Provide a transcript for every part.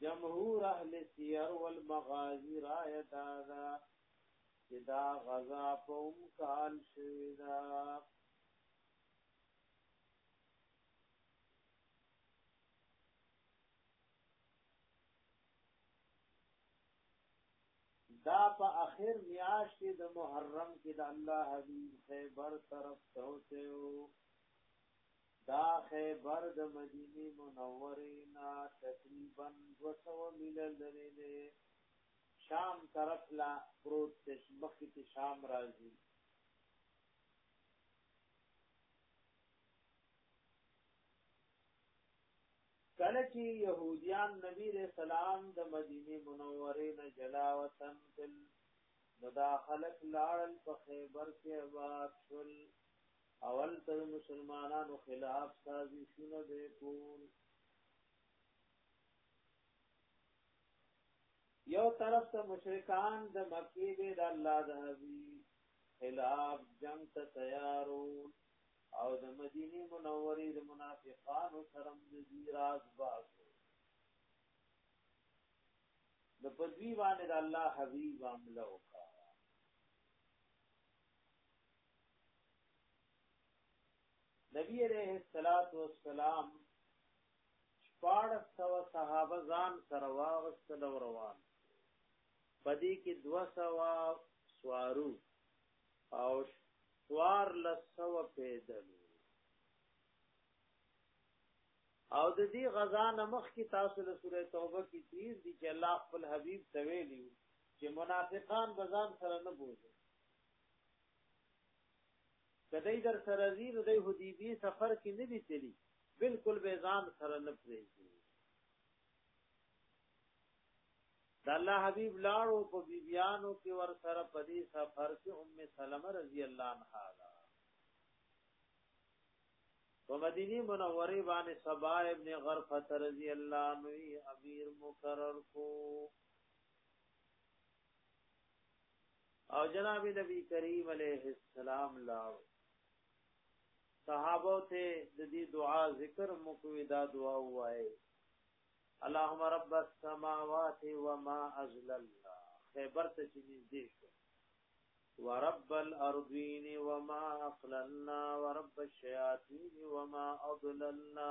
جمهور اهل سیر والمغازی رائے دادا چې دا غزا په ام کال شوی دا دا په اخر میاشت کې د محرم کې د الله حبیب خیبر طرف ته وته دا خیبر د مدینې منورې نه تقریبا دوه سوه میله لرې دی، شام طرف له پروت دی، مخکې چې شام راځي. کله چې يهوديان نبی رسول الله د مدینه منوره نه جلا وطن کل نو دا خلق لاړل په خیبر کې آباد شول اول تر مسلمانانو خلاف سازشونه به کول یو طرف ته مشرکان د مکی به د الله د حبیب خلاف جنگ ته تیارو او د مدینه منورې د منافقانو سره د زیراز باسو د پدوی باندې د الله حبیب عملو نبی علیہ الصلات والسلام شپاړ سو صحابه ځان سره واغستل او روان پدې کې دو سوا سوارو او سوار لسو پیدل او د دې غزا نمخ کې تاسو له سورې توبه کې تیر دي چې الله خپل حبيب تویلی چې منافقان بزان سره نه بوزي که دی در سره ځي نو دی حدیبی سفر کې نه دي تللی بالکل به ځان سره نه پرېږدي د الله حبیب لاړو په بیبیانو کې ور سره په دې سفر کې ام سلمہ رضی الله عنها دا په مدینه منوره باندې صبا ابن غرفه رضی الله عنه امیر مقرر کو او جناب نبی کریم علیه السلام لاو صحابه ته د دې دعا ذکر مکوې دا دعا وای اللهم رب السماوات وما ازللنا خیبر ته چې نږدې شو ورب الارضین وما اقللنا ورب الشیاطین وما اضللنا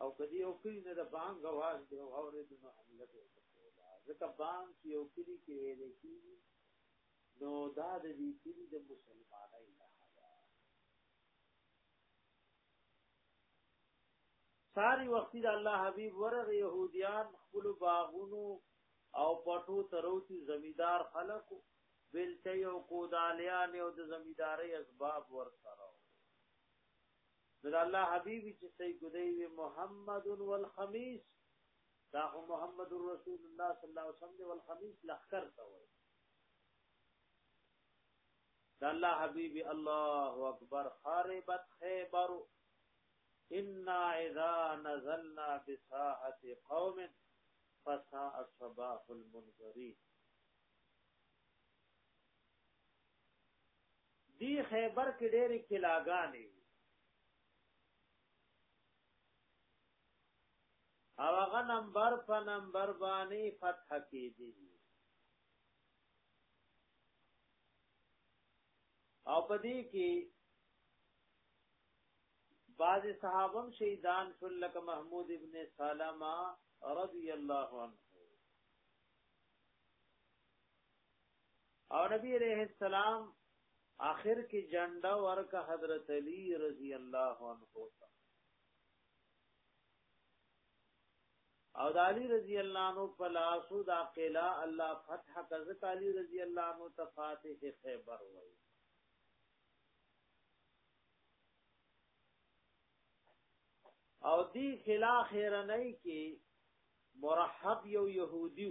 او کدی یو کلی نه د بانګ غواز دی او اورید نو حمله کوي ځکه بانګ چې یو کلی کې ویل کېږي نو دا د دې کلی د مسلمانای نه ساری وختي د الله حبيب ورغه يهوديان خپل باغونو او پټو تروتی زمیدار خلقو بلته یو کودالیان او د زمیداری اسباب ورسره نو د الله حبيبي چې سي ګدی وي محمد والخميس دا هو محمد رسول الله صلی الله علیه وسلم والخميس لخر ته وي د الله حبيبي الله اکبر خربت خيبر ان اذا نزلنا بساعه قوم فساء صباح المنذرين دی خیبر کې ډېرې کلاګانې وي او هغه نمبر په نمبر باندې فتح کېدی او په دې کې بعض صحابم شهیدان شول لکه محمود ابن سلمہ رضی الله عنه او نبی علیہ السلام آخر کې جنډا ورکه حضرت علی رضی الله عنه او د علی رضی الله عنه په لاسو دا قلا الله فتح کزت علی رضی الله عنه تفاتح خیبر وای او دی خلا خیرنۍ کې مرحب یو يهودي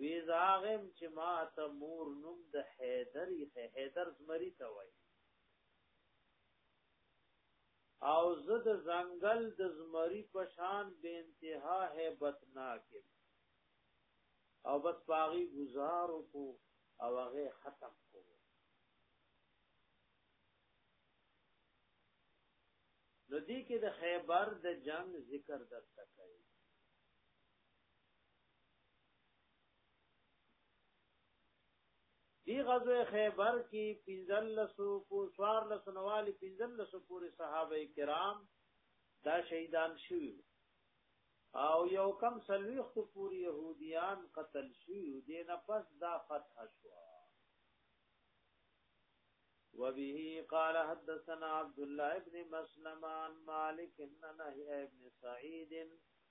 وی زاغم چې ما ته مور نوم د حیدری حیدر زمری ته وای او زه د ځنګل د زمری په شان به انتها hebat ناکه او بس پاغي گزار کو او هغه ختم کو ندی کې د خیبر د جنگ ذکر درته کوي دی غزوه خیبر کې پنځل لسو کو سوار لسو نوالی پنځل لسو پورې صحابه کرام دا شهیدان شوی او یو کم سلویخت پورې يهوديان قتل شوی دی نه پس دا فتح شو وبه قال حدثنا عبد الله بن مسلم عن مالك بن نهي بن سعيد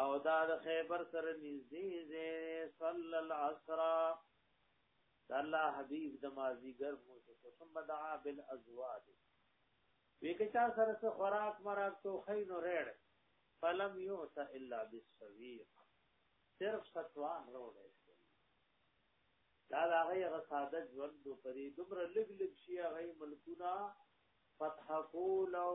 او دا د خیبر سره نږدې زه صلی العصر د الله حبیب د مازیګر مو ته ثم دعا بالازواج ویګه چا سره څه خوراک مراک تو خین ورړ فلم یوت الا بالسویق صرف ستوان وروړي دا دا غي غساده ژوند په دې دومره لګ لګ شي غي ملکونه فتح کول او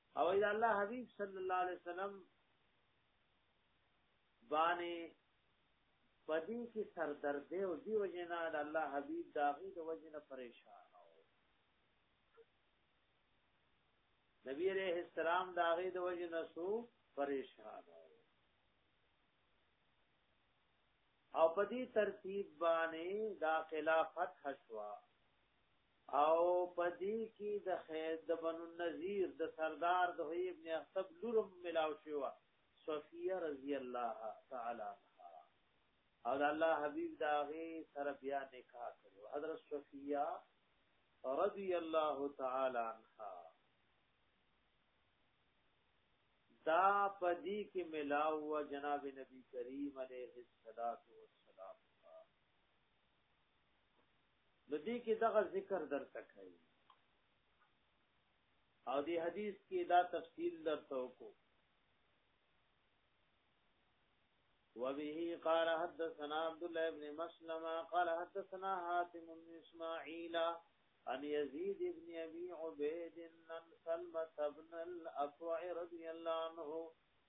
او اذا الله حبيب صلى الله عليه وسلم باندې پدې کې سردرد او دی وجنا د الله حبيب داغي د وجنه پریشان او نبی عليه السلام داغي د وجنه سو پریشان او او په دې ترتیب باندې دا خلافت حشوا او پدی کی د خیر د بنو النذیر د سردار د هی ابن اخطب لورم ملاو شو صفیه رضی الله تعالی عنها او د الله حبیب دا غي سره بیا نکاح کړو حضرت صفیه رضی الله تعالی عنها دا پدی کی ملاو و جناب نبی کریم علیه الصلاۃ والسلام نو دې کې دغه ذکر درته کوي او دې حدیث کې دا تفصیل درته وکړو وبه قال حدثنا عبد الله بن مسلمة قال حدثنا حاتم بن اسماعيل عن يزيد بن ابي عبيد عن سلمة بن الاكوع رضي الله عنه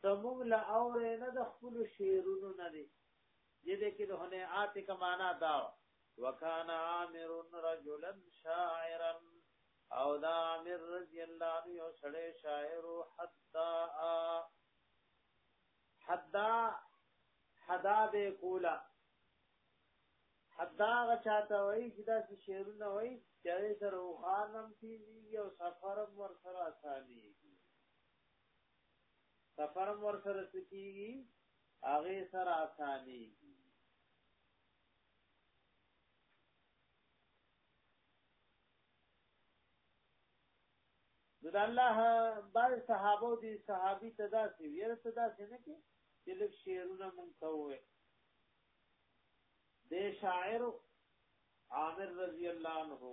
ته موږ له اورې نه د خپلو شعرونو نه دی دې دې کې د هنیات کمانا دا وکان عامر رجلا شاعرا او دا عامر رضی الله عنه یو سړی شاعر حتا حدا حدا به کولا حدا غچاته وای چې دا شعرونه وای چې سره وخانم کیږي او سفرم ور سره اساني سفرم ور سره سکیږي هغه سره اساني د الله بعض صحابه دي صحابي تدا سي وير تدا سي نه کې چې لږ شعرونه مونږ ته وې د شاعر عامر رضی الله عنه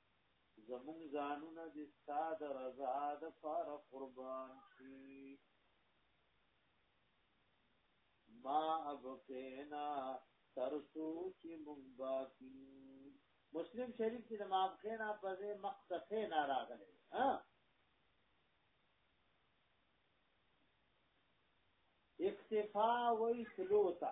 زمونږ ځانونه د ستا د رضا د پاره قربان شي ما ابقینا ترسو چې مونږ باقی مسلم شریف کې د ما ابقینا په ځای مقتفینا راغلی ها اکتفا وی تلوتا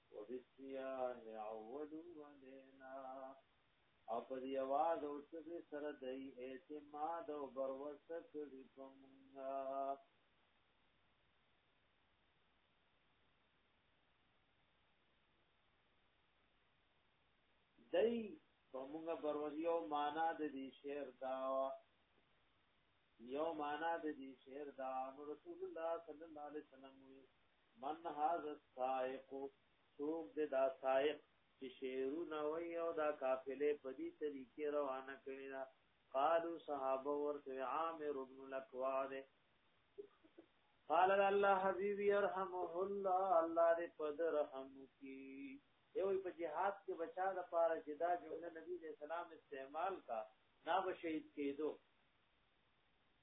وبالسياح عودوا علينا او په دې आवाज او څه سره د اعتماد او بروسه کړی کومه دای کومه بروزی او معنا د دې شعر دا یو معنا د دې شعر دا رسول الله صلی الله علیه وسلم وی من هاذ السائق سوق د دا سائق چې شعرونه وای او دا قافله په دې طریقې روانه کړی دا قالو صحابه ورته عامر ابن الاقوا ده قال الله حبيب يرحمه الله الله دې په رحم کی یو په جهاد کې بچا د پاره چې دا جمله نبی دې سلام استعمال کا نا بشهید کېدو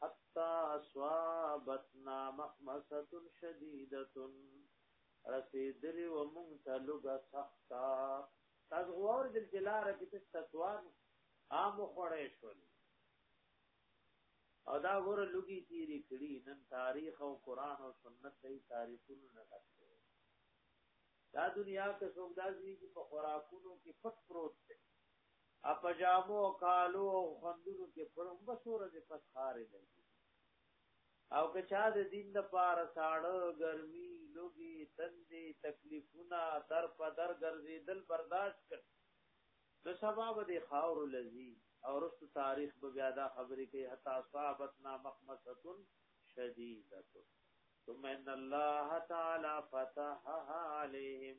حتا اصابتنا مخمسه شدیده رسیدلی و مونږ ته لوګه سخته تاسو غوړ دل جلاره کې څه تسوار عام خوړې شول او دا ور لوګي تیری کړی نن تاریخ او قران او سنت دی تاریخونو نه راځي دا دنیا کې څوک داسي چې په خوراکونو کې پټ پروت دی اپا جامو او کالو او خوندونو کې پرم بسوره دې پس خارې لګي او که چا د دین د پاره ساړه ګرمي لوګي تندې تکلیفونه در په در ګرځي دل برداشت کړ نو سبا به دې خاور لذي او رست تاریخ به بیا دا خبرې کوي حتا صاحبتنا مخمصتن شدیدتن ثم ان الله تعالی فتحها عليهم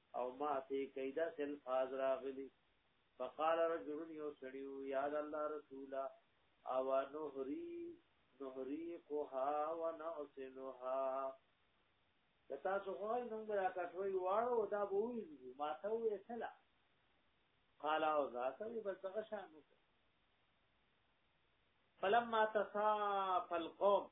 او ماته کای دا سل فاز راغلی فقال رجل یو سړیو یاد الله رسولا او نهری نهری کوها و نعسنها کتا سو خو نو دا کټوي واړو دا به وی ماته وې سلا قال او ذات وی بس دغه شانو فلما تصاف القوم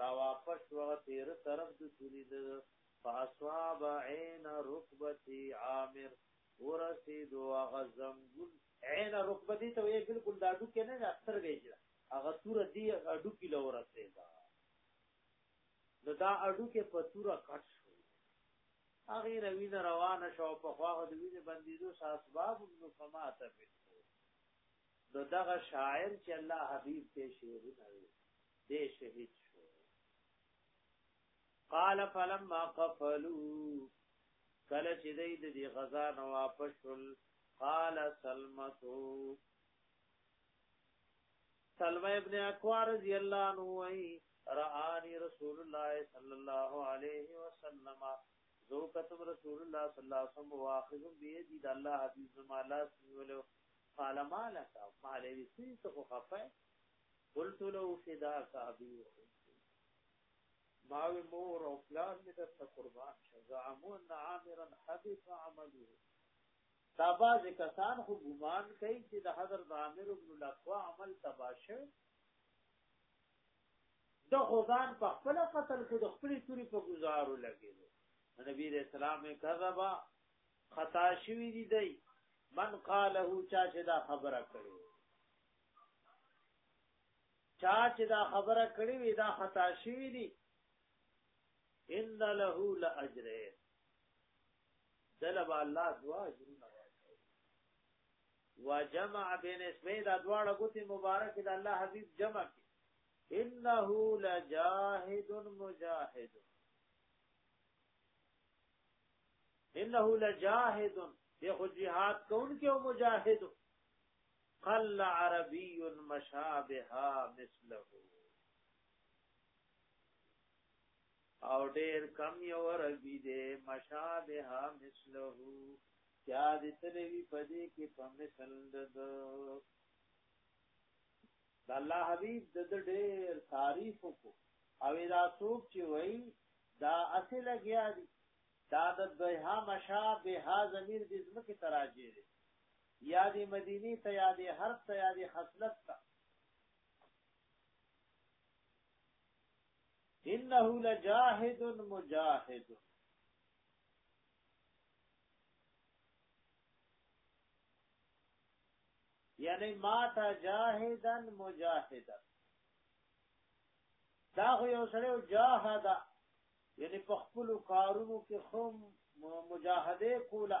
را واپس شوه تیر طرف د سوری د فاصواب عین رکبتی عامر ورسید او هغه زنګون عین رکبتی ته یې بالکل دا ډو کې نه دا سترګې جره هغه تور دی اډو کې لور رسیدا نو دا اډو کې په تور کټ شو هغه روین روان شو په خوا د وینې بندیدو ساسباب نو فماته نو دغه شاعر چې الله حبیب ته شعرونه وي دې شهید شو قال فلما قفلوا کله چې دې د دې غزا نه واپس شول قال سلمتو سلمہ ابن اکوار رضی اللہ عنہ وی رآنی رسول اللہ صلی اللہ علیہ وسلم زو قسم رسول الله صلی الله علیه وسلم واخذ بيدي د الله حبيب زما لاس نیولو قال مالک مالوي سي ته خو خفه قلت له فداك ابي ما مور او پلار مې د قربان شه زعمو ان عامرا حبط عمله دا باز کسان خو ګمان کوي چې د حضرت عامر ابن لقوا عمل تباشه د خدان په خپل قتل کې د خپل توري په گزارو لګي نبی رسول الله کذبا خطا شوی دی دی من قاله چا چې دا خبره کړو چا چې دا خبره کړې وي دا خطا شوی دی ان له لاجر دلب الله دوا اجرونه وجمع بین اسمه دا دواړه ګوتې مبارک د الله حبیب جمع کی انه لجاهد مجاهد انه لجاهد دی خو جهاد کون کې او مجاهد قل عربی مشا بها مثله او ډیر کم یو عربی دې مشا بها مثله چا دې تلوي پدې کې په مثل د الله حبیب د ډیر تعریف کو او دا څوک چې وای دا اصل لګیا دي دا د دوه مشا به ها زمير د زمکه تراجه دي یا دی مدینی ته یا دی حرف ته یا دی خصلت ته انه لجاهد مجاهد یعنی ما تا جاهدن مجاهدن دا خو یو سره جاهدا یعنی په خپل کارونو کې هم مجاهده کولا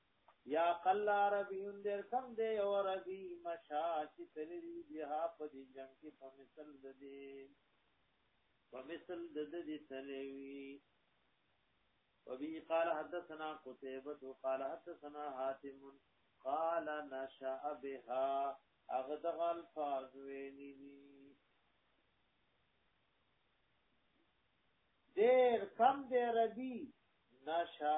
یا قل عربیون دیر کم دی او عربی مشا چی تلری بها پا دی جنگ کی پا مثل دی پا مثل دی تلوی وبه قال حدثنا قتيبة قال حدثنا حاتم قال نشأ بها اغدغ الفاظ ویلی دی دیر کم دی ربی نشأ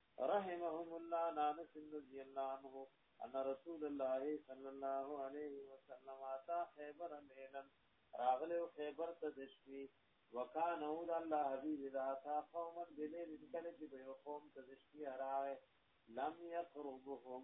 رحمهم الله عن انس رضی الله عنه ان رسول الله صلی الله علیه وسلم اتا خیبر لیلا راغله خیبر ته دشوی وکانه اول الله حبیب ذات قوما بلیل کله چې به قوم ته دشوی راغله لم يقربهم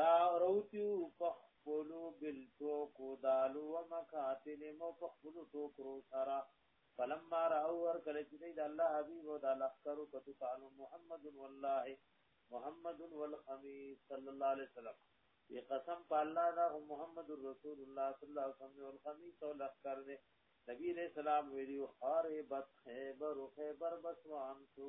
را روتیو پخپلو بلتو کو دالو و مکاتل مو پخپلو ټوکرو سرا فلما را اور کله چې دی د الله حبیب او د الله کرو کتو قالو محمد والله محمد والخمیس صلی الله علیه وسلم وی قسم په الله دا محمد رسول الله صلی الله علیه وسلم والخمیس او لخر دی نبی علیہ السلام ویلو خاربت خیبر خیبر بس وانتو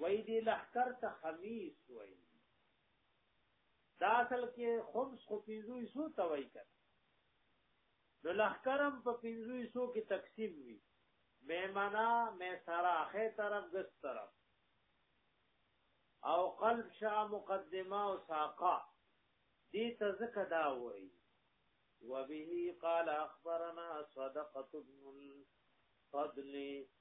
وای دی لخر ته خمیس وای دا اصل کې خمس خو پینځو سو ته وای کړ نو لخرم په پینځو سو کې تقسیم وی میمنا می سارا خې طرف ګس طرف او قلب شا مقدمه او ساقه دې ته زکه دا وای وبه قال اخبرنا صدقه بن الفضل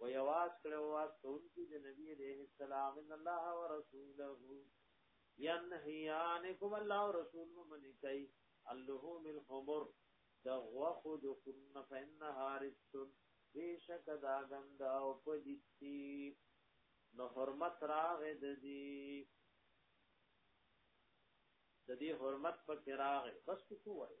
و یواز کړه او واس کوونکی د نبی علیہ السلام ان الله ورسوله ینهیانکم الله ورسول من کوي اللهم الخمر د غوخو د کن فإنها رجس بیشک دا گندا او پدیتی نو حرمت راغ د دی د دې حرمت په کراغ بس کو وایي